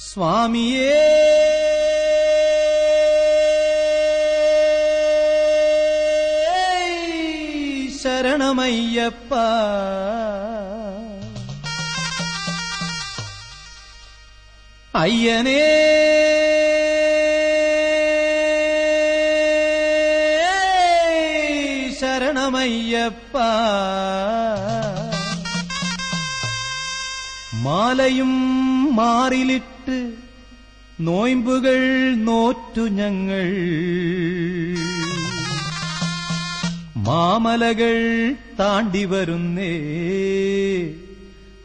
സ്വാമിയേ ശരണമയ്യപ്പ അയ്യനേ ശരണമയ്യപ്പ മാലയും മാറിലിട്ട് നോയമ്പുകൾ നോറ്റു ഞങ്ങൾ. മാമലകൾ താണ്ടി വരുന്നേ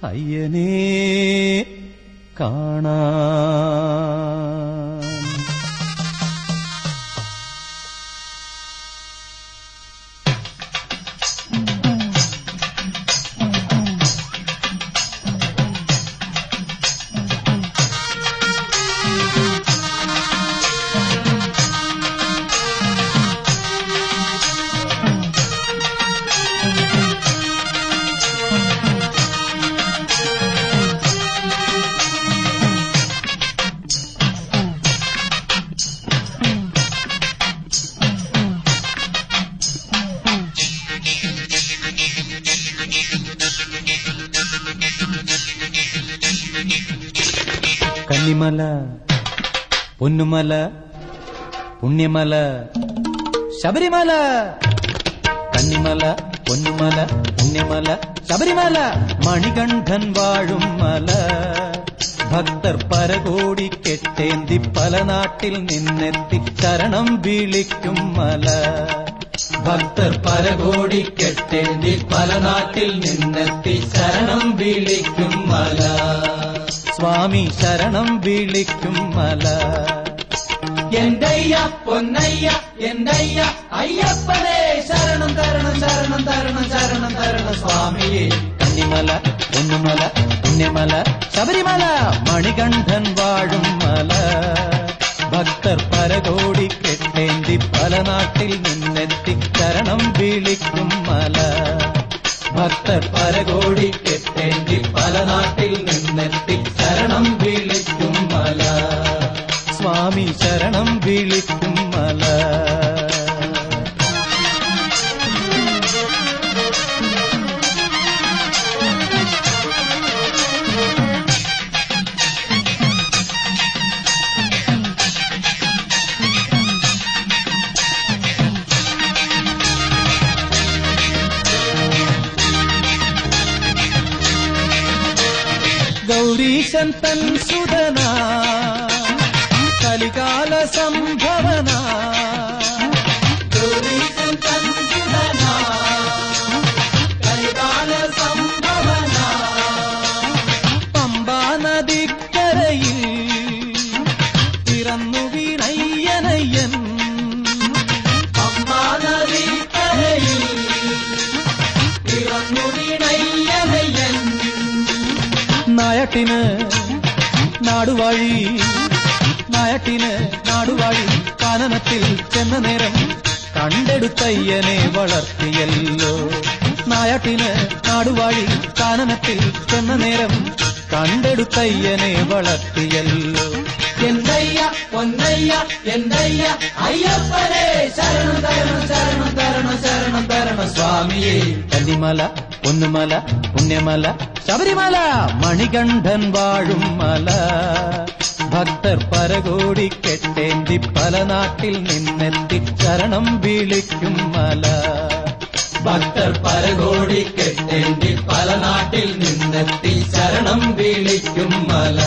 അയ്യനേ കാണാൻ കന്നിമല പൊന്നുമല പുണ്യമല ശബരിമല. കന്നിമല പൊന്നുമല പുണ്യമല ശബരിമല. മണികണ്ഠൻ വാഴും മല. ഭക്തർ പരകോടി കെട്ടേന്തി പല നാട്ടിൽ നിന്നെത്തി ശരണം വിളിക്കും മല. ഭക്തർ പരകോടി കെട്ടേന്തി പല നാട്ടിൽ നിന്നെത്തി ശരണം വിളിക്കും മല. സ്വാമി ശരണം വിളിക്കും മല. എന്തയ്യ പൊന്നയ്യ എന്തയ്യ അയ്യപ്പനേ ശരണം തരണം ശരണം തരണം ശരണം തരണം സ്വാമിയെ. കന്നിമല പൊന്നുമല പുണ്യമല ശബരിമല മണികണ്ഠൻ വാഴും മല. ഭക്തർ പരകോടി കെട്ടേന്തി പല നാട്ടിൽ നിന്നെത്തി ശരണം വിളിക്കും ഭക്തർ പരകോടി കെട്ടേണ്ടി പല നാട്ടിൽ നിന്നെത്തി ശരണം വിളിക്കും മല സ്വാമി ശരണം വിളിക്കും ഗൗരീശൻ തൻ സുതന കലികാല സംഭവന. ഗൗരീശൻ തൻസുതന, കലികാല സംഭവന, പമ്പാ നദിക്കരയിൽ പിറന്നു വീണയ്യനയ്യൻ അമ്മാ നദിക്കരയിൽ പിറന്നു വീണയ്യനയ്യൻ. നായട്ടിന് നാടുവാഴി. നായട്ടിന് നാടുവാഴി. കാനനത്തിൽ ചെന്ന നേരം കണ്ടെടുത്തയ്യനെ വളർത്തിയല്ലോ. നായാട്ടിന് നാടുവാഴി. കാനനത്തിൽ ചെന്ന നേരം കണ്ടെടുത്തയ്യനെ വളർത്തിയല്ലോ. എന്തയ്യ പൊന്നയ്യ എന്തയ്യ? അയ്യപ്പനെ ശരണം തരണം ശരണം തരണം ശരണം തരണം സ്വാമിയെ. കന്നിമല പൊന്നുമല പുണ്യമല ശബരിമല മണികണ്ഠൻ വാഴും മല. ഭക്തർ പരകോടി കെട്ടേന്തി പല നാട്ടിൽ നിന്നെത്തി ശരണം വിളിക്കും മല. ഭക്തർ പരകോടി കെട്ടേന്തി പല നാട്ടിൽ നിന്നെത്തി ശരണം വിളിക്കും മല.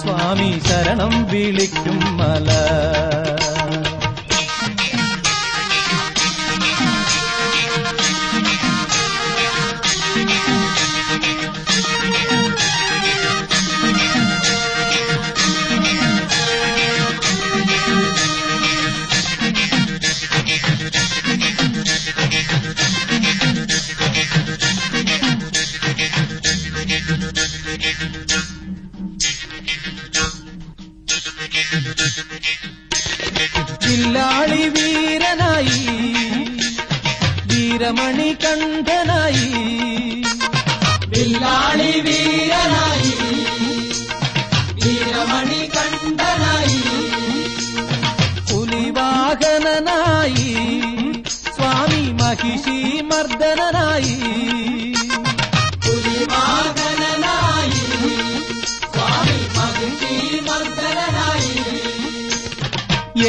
സ്വാമി ശരണം വിളിക്കും മല.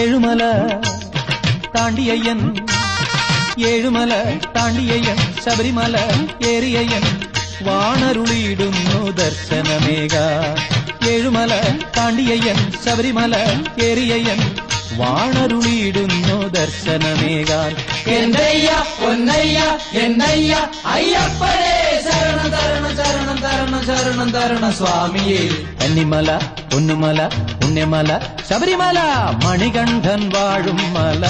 ഏഴുമല താണ്ടിയയ്യൻ ഏഴുമല താണ്ടിയയ്യൻ ശബരിമല ഏറിയയ്യൻ വാണരുളിയിടുന്നു ദർശനമേക ഏഴുമല താണ്ടിയയ്യൻ ശബരിമല ഏറിയയ്യൻ വാണരുളിയിടുന്നു ദർശനമേകാൻ എന്റയ്യ പൊന്നയ്യ എന്നയ്യ അയ്യപ്പനേ ശരണം തരണം ശരണം തരണം ശരണം തരണം സ്വാമിയേ കന്നിമല പൊന്നുമല പുണ്യമല ശബരിമല മണികണ്ഠൻ വാഴും മല.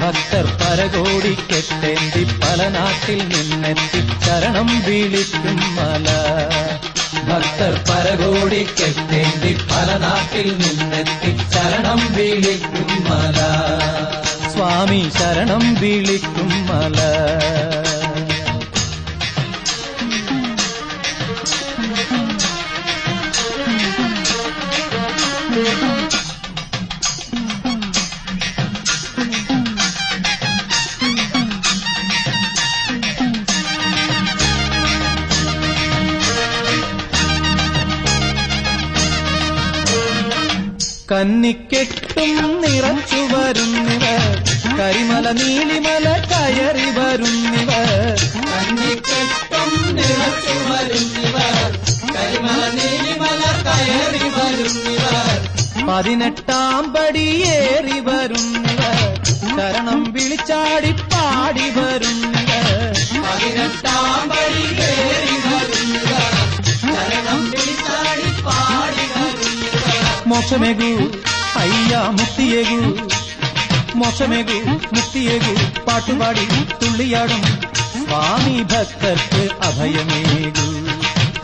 ഭക്തർ പരകോടിക്കെത്തേന്തി പല നാട്ടിൽ നിന്നെത്തി ചരണം വീളിക്കും മല. ഭക്തർ പരകോടിക്കെത്തേണ്ടി പല നാട്ടിൽ നിന്നെത്തി ചരണം വീളിക്കും മല. സ്വാമി ശരണം വീളിക്കും മല. കന്നിക്കെട്ടും നിറച്ചു വരുന്നിവ കരിമല നീലിമല കയറി വരുന്നിവ കന്നിക്കെട്ടും നിറച്ചു വരുന്നിവ കരിമല നീലിമല കയറി വരുന്നിവ പതിനെട്ടാം പടിയേറി വരുന്നിവ ശരണം വിളിച്ചാടി പാടി വരുന്നിവ പതിനെട്ടാം മോക്ഷമേകു അയ്യ മുത്തിയേകു. മോശമേകു മുത്തിയേകു. പാട്ടുപാടി തുള്ളിയാടും. സ്വാമി ഭക്തർക്ക് അഭയമേകു.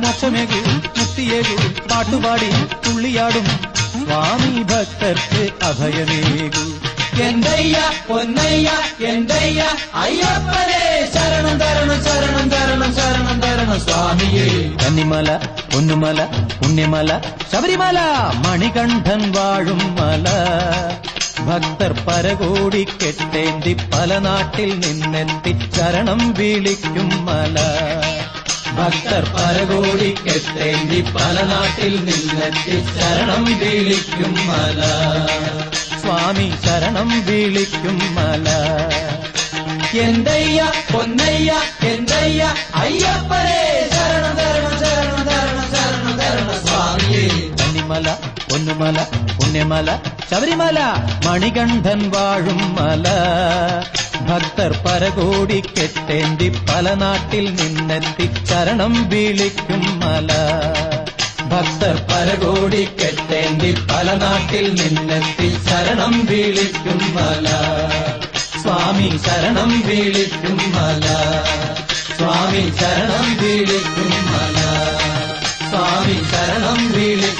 മോശമേകു മുത്തിയേകു. പാട്ടുപാടി തുള്ളിയാടും. സ്വാമി ഭക്തർക്ക് അഭയമേകു. എന്തയ്യ പൊന്നയ്യ എന്തയ്യ? അയ്യപ്പനെ ശരണം സ്വാമിയേ. കന്നിമല പൊന്നുമല പുണ്യമല ശബരിമല മണികണ്ഠൻ വാഴും മല. ഭക്തർ പരകോടി കെട്ടേന്തി പല നാട്ടിൽ നിന്നെത്തി ചരണം വിളിക്കും മല. ഭക്തർ പരകോടി കെട്ടേണ്ടി പല നാട്ടിൽ നിന്നെത്തി ശരണം വിളിക്കും മല. സ്വാമി ശരണം വിളിക്കും മല. എന്തയ്യ പൊന്നയ്യ എന്തയ്യ? അയ്യപ്പനേ ശരണം തരണം ശരണം തരണം ശരണം തരണം സ്വാമിയേ. കന്നിമല പൊന്നുമല പുണ്യമല ശബരിമല മണികണ്ഠൻ വാഴും മല. ഭക്തർ പരകോടി കെട്ടേന്തി പല നാട്ടിൽ നിന്നെത്തി ചരണം വിളിക്കും മല. ഭക്തർ പരകോടി കെട്ടേണ്ടി പല നാട്ടിൽ നിന്നെത്തി ചരണം വിളിക്കും മല. സ്വാമി ശരണം വിളിക്കും മല. സ്വാമി ശരണം വിളിക്കും മല. സ്വാമി ശരണം വിളിക്കും